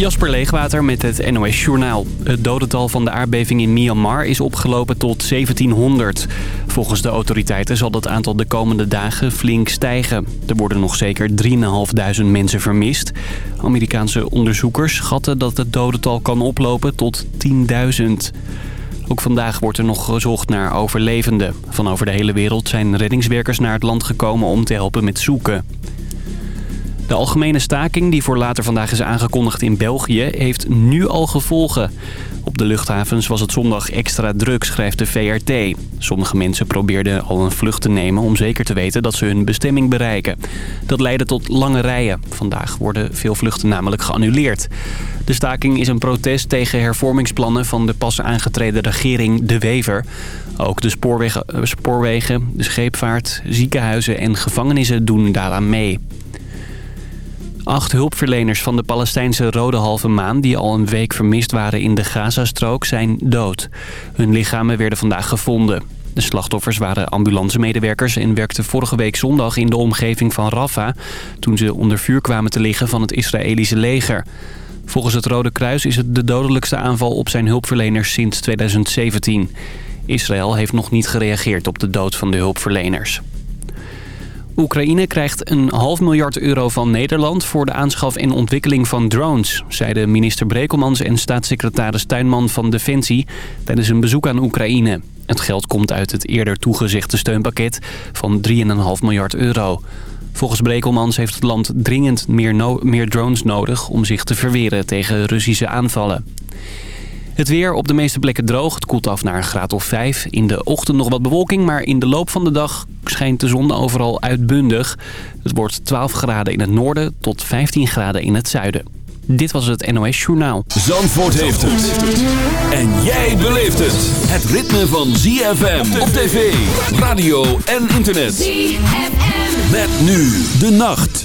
Jasper Leegwater met het NOS Journaal. Het dodental van de aardbeving in Myanmar is opgelopen tot 1700. Volgens de autoriteiten zal dat aantal de komende dagen flink stijgen. Er worden nog zeker 3.500 mensen vermist. Amerikaanse onderzoekers schatten dat het dodental kan oplopen tot 10.000. Ook vandaag wordt er nog gezocht naar overlevenden. Van over de hele wereld zijn reddingswerkers naar het land gekomen om te helpen met zoeken. De algemene staking die voor later vandaag is aangekondigd in België heeft nu al gevolgen. Op de luchthavens was het zondag extra druk, schrijft de VRT. Sommige mensen probeerden al een vlucht te nemen om zeker te weten dat ze hun bestemming bereiken. Dat leidde tot lange rijen. Vandaag worden veel vluchten namelijk geannuleerd. De staking is een protest tegen hervormingsplannen van de pas aangetreden regering De Wever. Ook de spoorwegen, spoorwegen de scheepvaart, ziekenhuizen en gevangenissen doen daaraan mee. Acht hulpverleners van de Palestijnse Rode Halve Maan... die al een week vermist waren in de Gazastrook, zijn dood. Hun lichamen werden vandaag gevonden. De slachtoffers waren ambulancemedewerkers en werkten vorige week zondag in de omgeving van Rafah... toen ze onder vuur kwamen te liggen van het Israëlische leger. Volgens het Rode Kruis is het de dodelijkste aanval op zijn hulpverleners sinds 2017. Israël heeft nog niet gereageerd op de dood van de hulpverleners. Oekraïne krijgt een half miljard euro van Nederland voor de aanschaf en ontwikkeling van drones, zeiden minister Brekelmans en staatssecretaris Tuinman van Defensie tijdens een bezoek aan Oekraïne. Het geld komt uit het eerder toegezegde steunpakket van 3,5 miljard euro. Volgens Brekelmans heeft het land dringend meer drones nodig om zich te verweren tegen Russische aanvallen. Het weer op de meeste plekken droog. Het koelt af naar een graad of 5. In de ochtend nog wat bewolking, maar in de loop van de dag schijnt de zon overal uitbundig. Het wordt 12 graden in het noorden tot 15 graden in het zuiden. Dit was het NOS Journaal. Zandvoort heeft het. En jij beleeft het. Het ritme van ZFM op tv, radio en internet. ZFM. Met nu de nacht.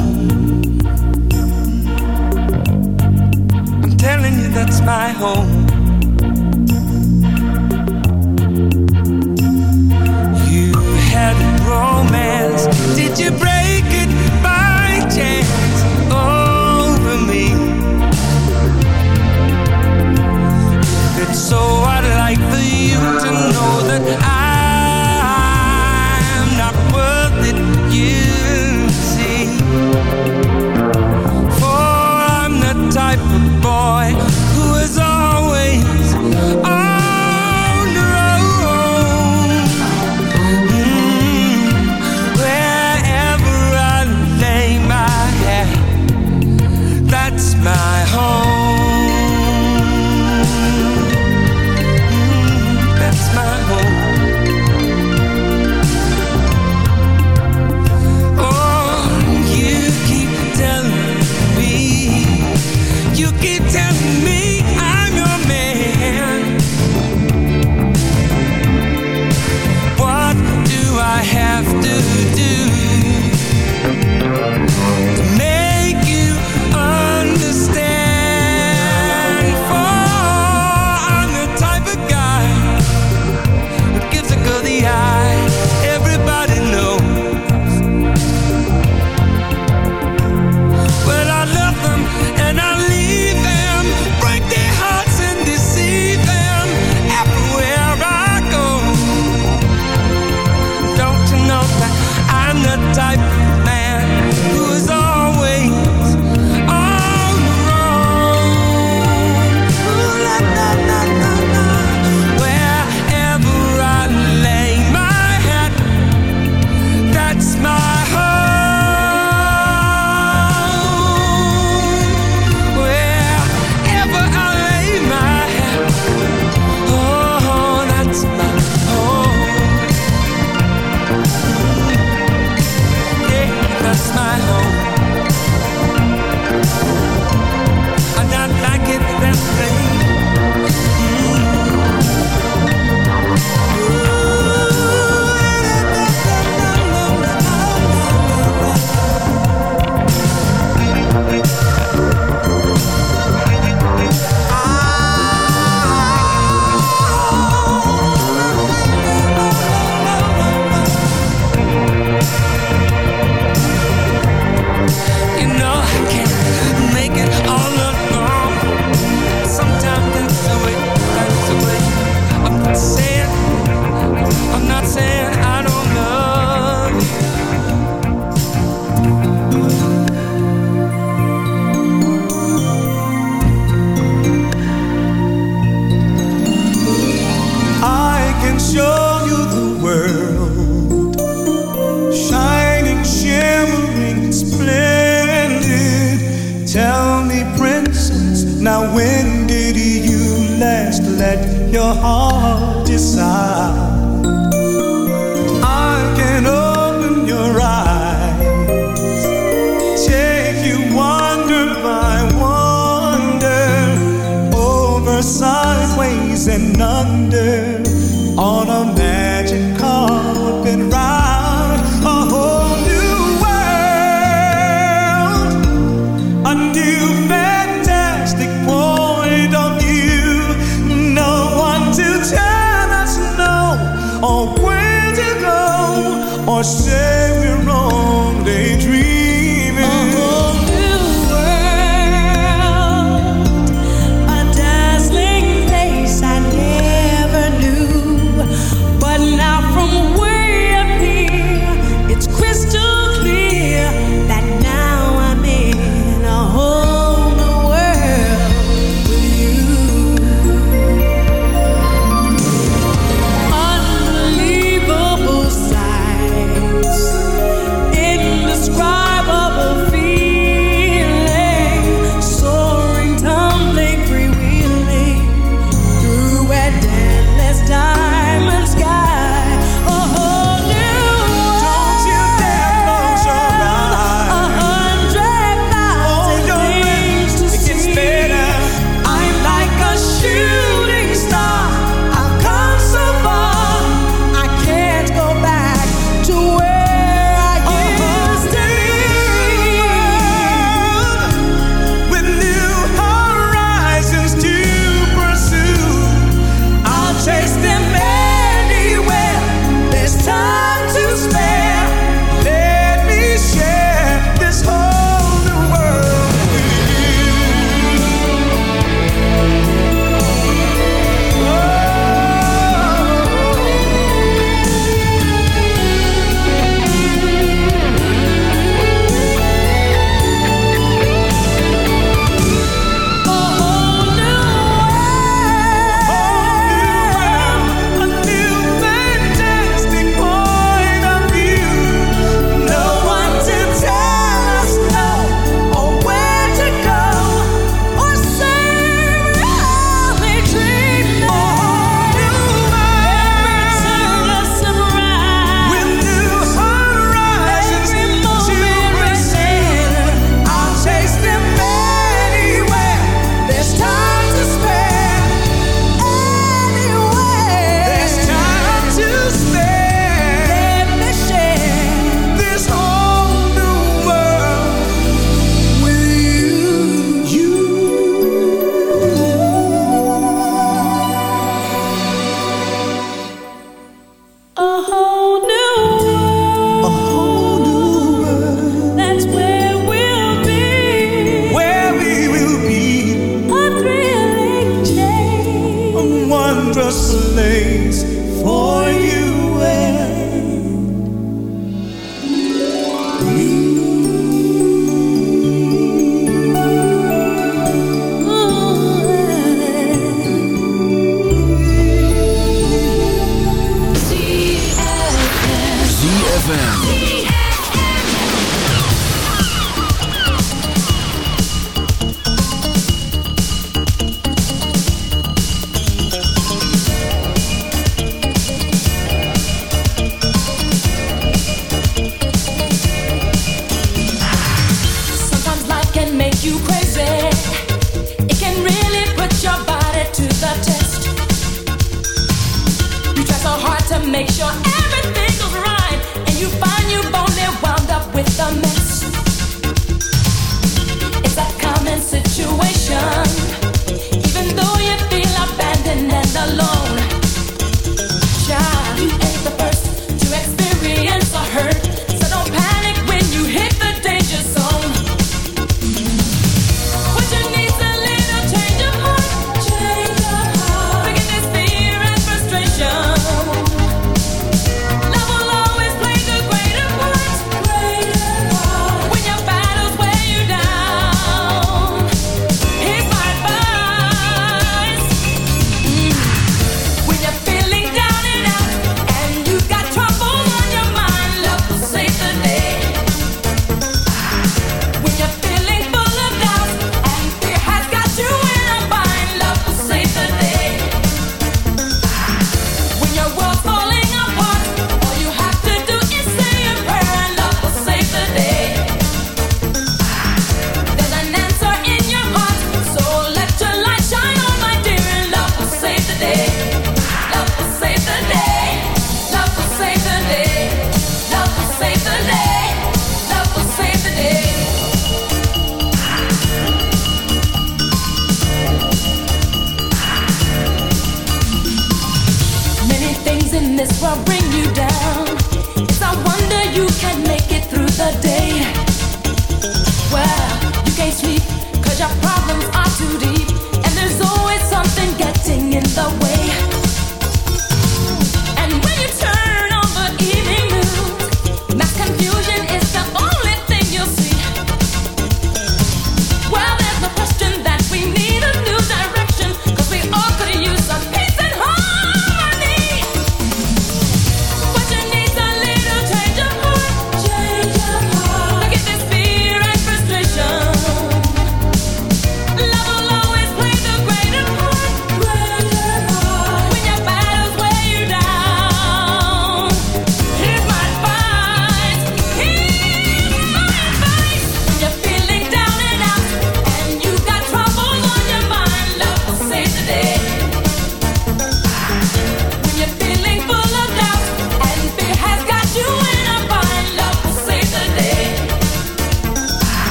that's my home. You had romance, did you break it by chance over me? It's so, I'd like for you to know that I'm not worth it. You see, for I'm the type of boy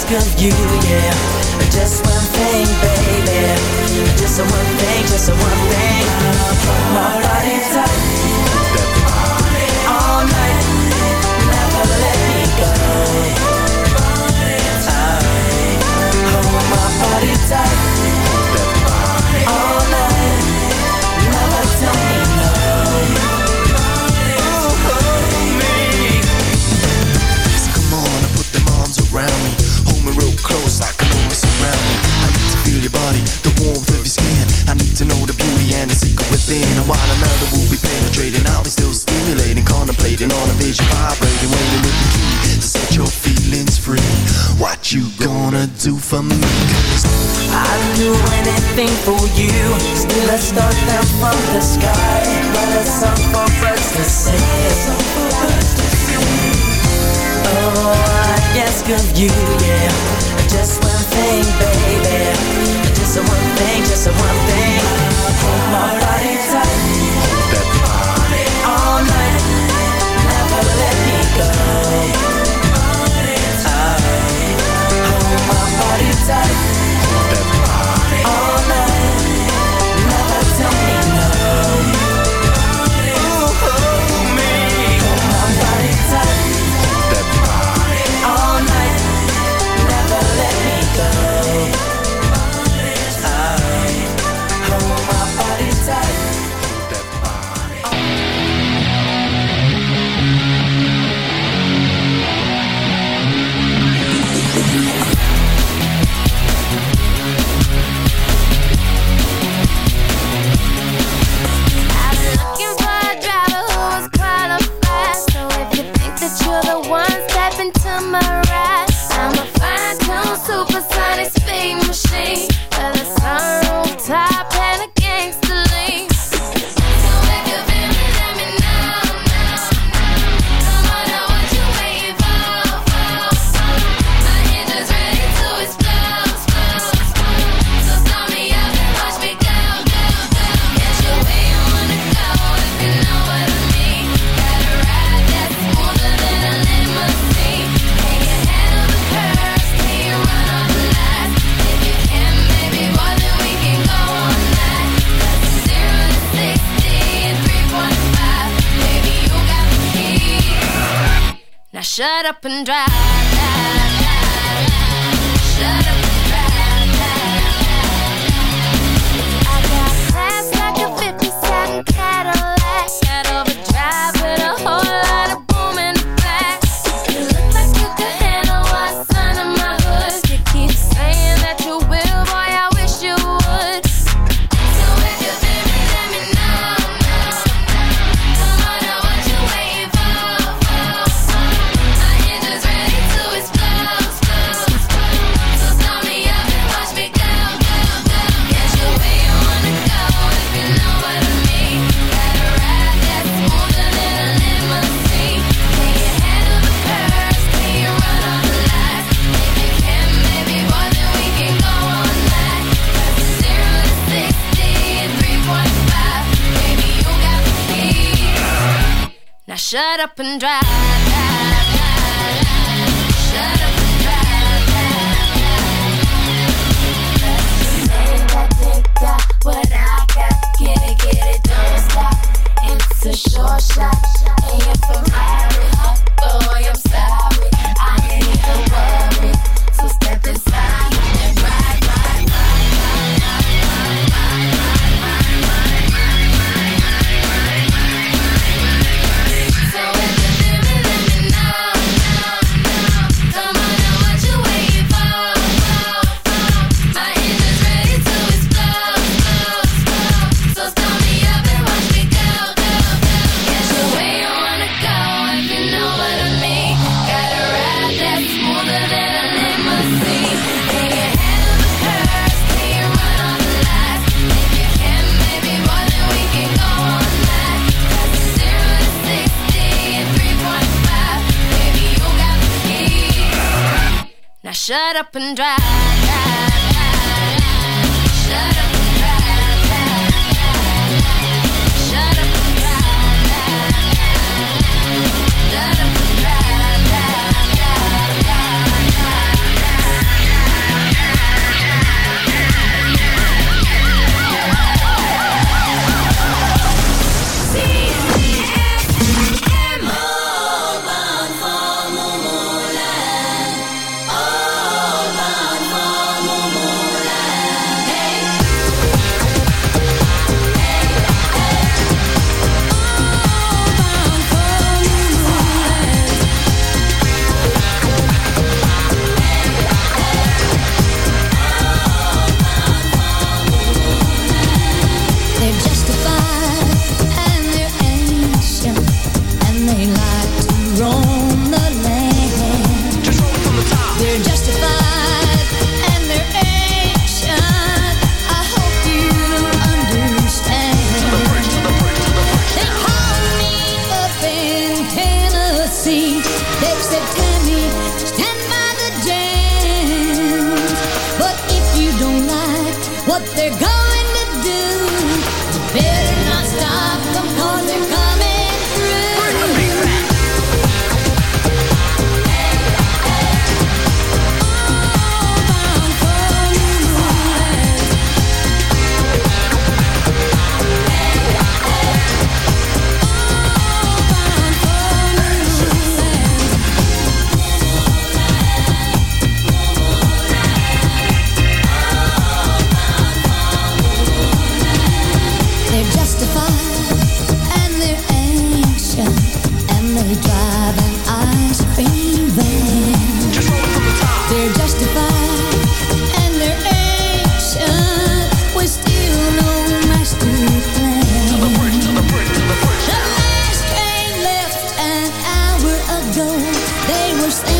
ask of you, yeah. Just one thing, baby. Just a one thing, just a one thing. My body's up all night. Never let me go. I hold my body tight. spinning while another will be penetrating. I'll be still stimulating, contemplating on a vision vibrating. When you look key to set your feelings free. What you gonna do for me? Cause I'd do anything for you. Still I start them from the sky, but a song for birds to sing. Oh, I ask of you, yeah, just one thing, baby just a one thing, just one thing. Hold my body tight. Hold that body all night. Never let me go. Hold my body tight. shut up and drive. up and drive. They were saying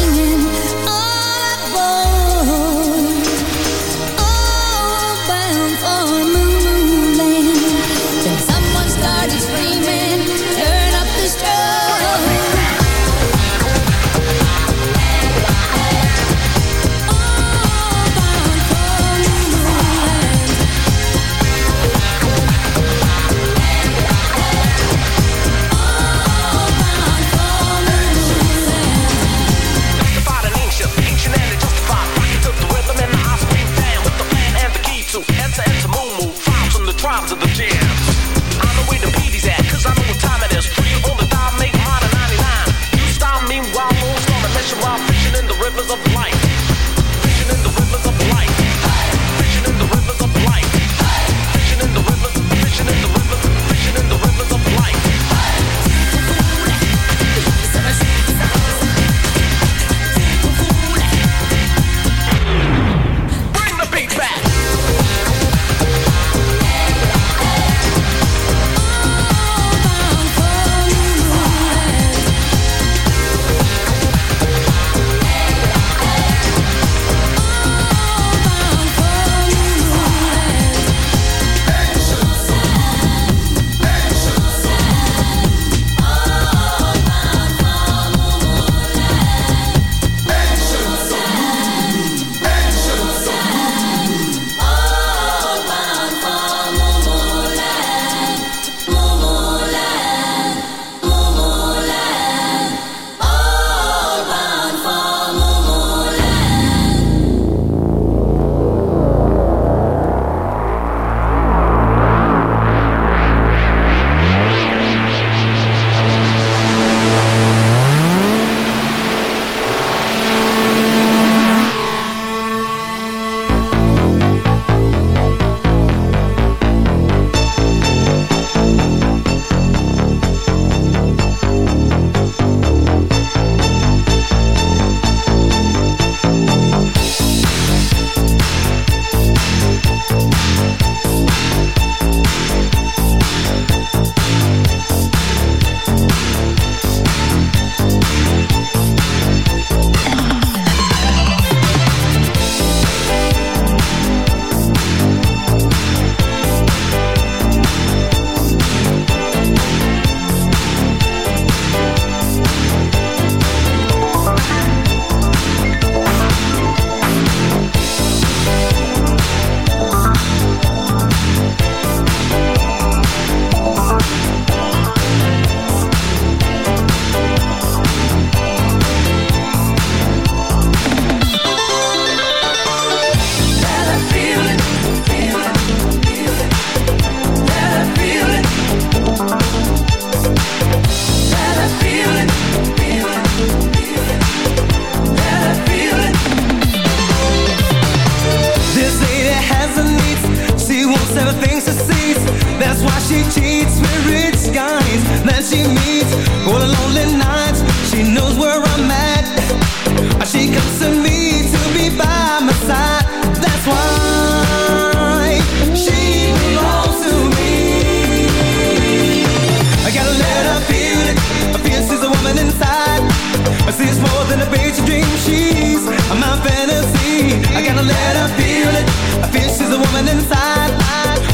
more than a basic dream She's my fantasy. I gotta let her feel it. I feel she's a woman inside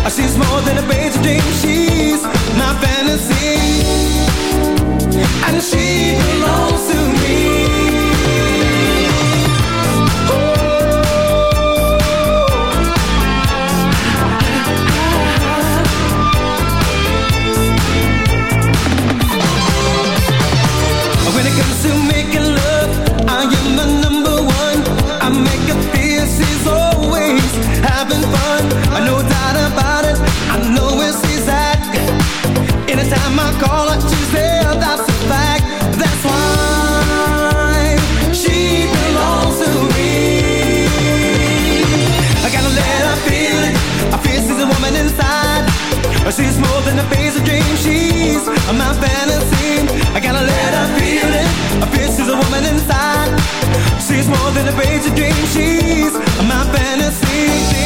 oh, She's more than a basic dream She's my fantasy. And she belongs to me. my fantasy. I gotta she's a woman inside. She's more than a basic dream. She's my fantasy.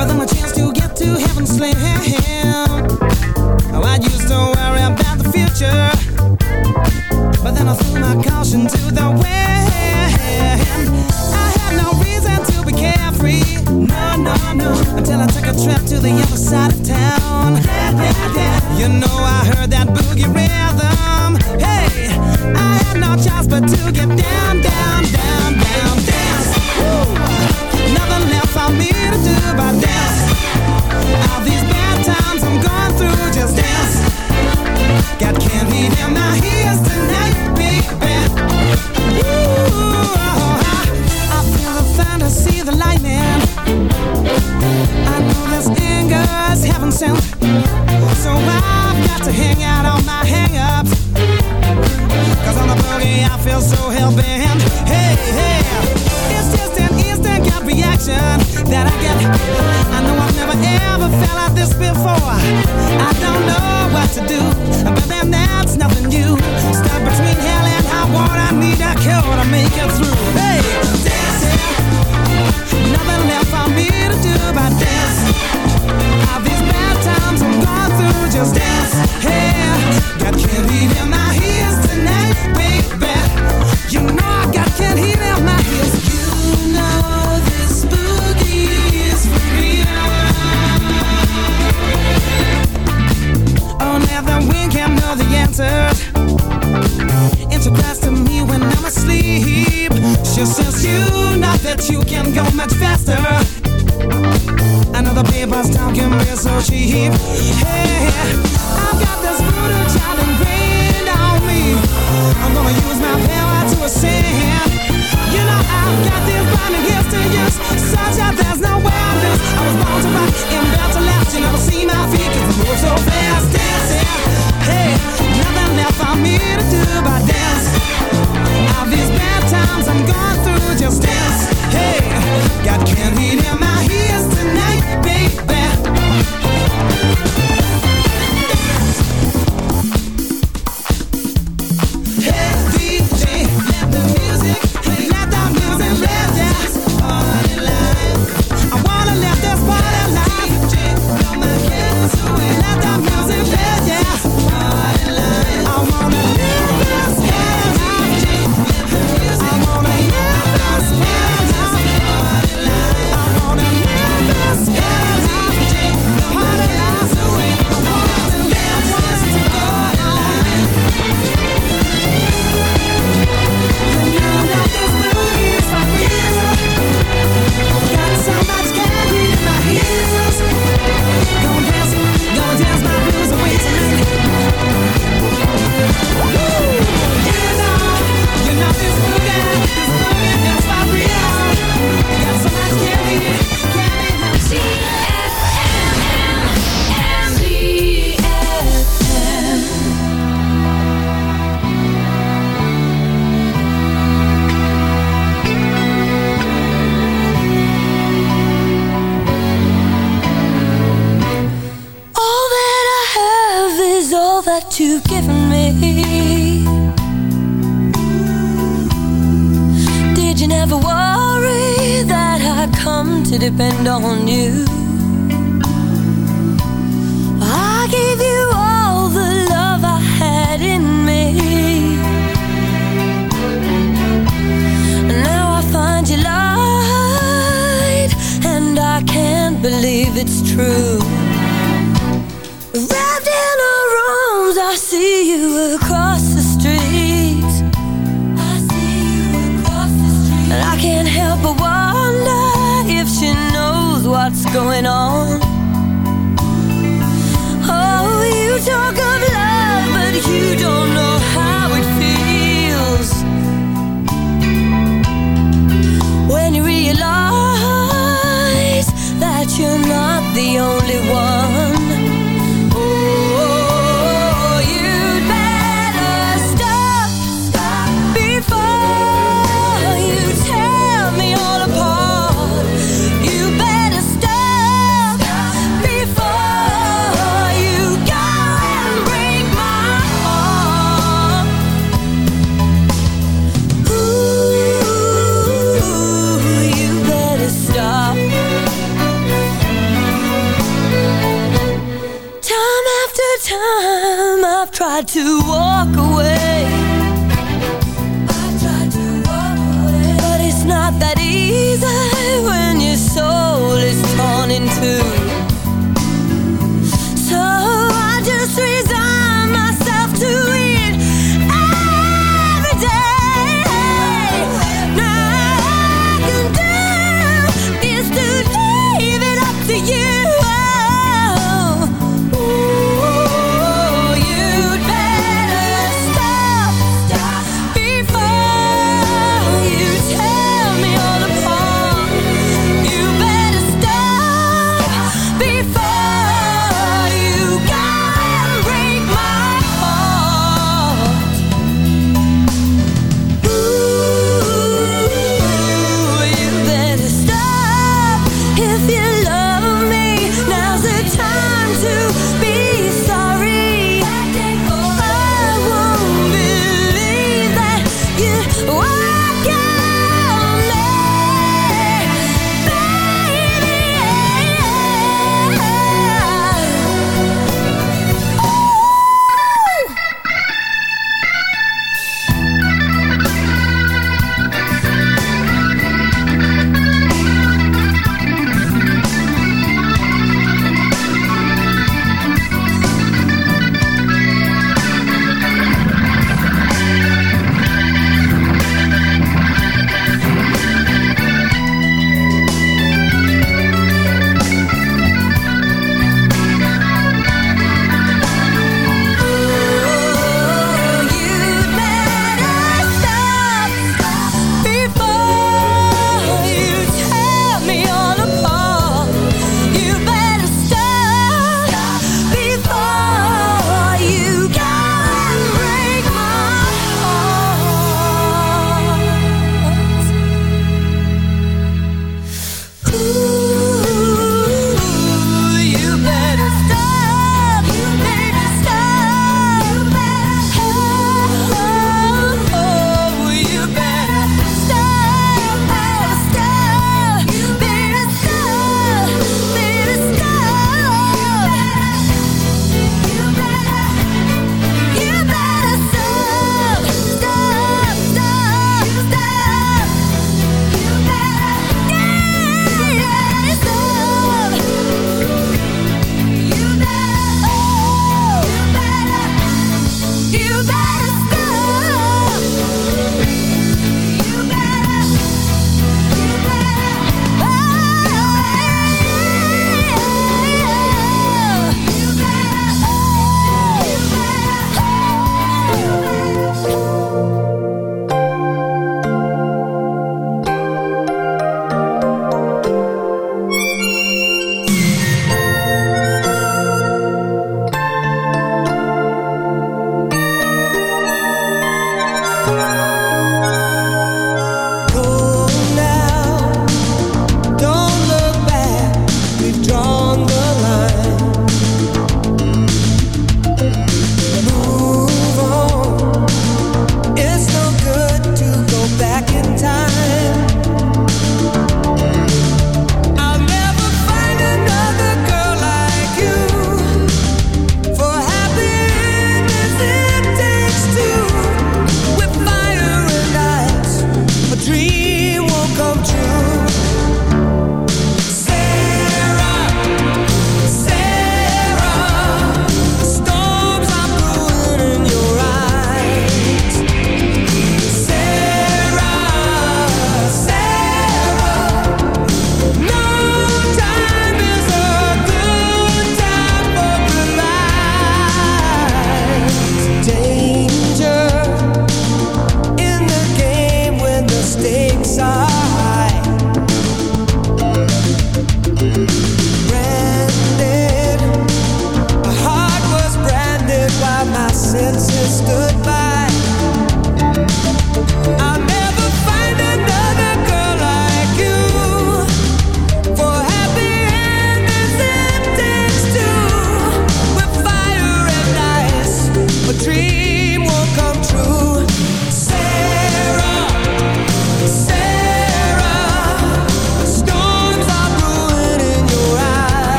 But then a chance to get to heaven slam.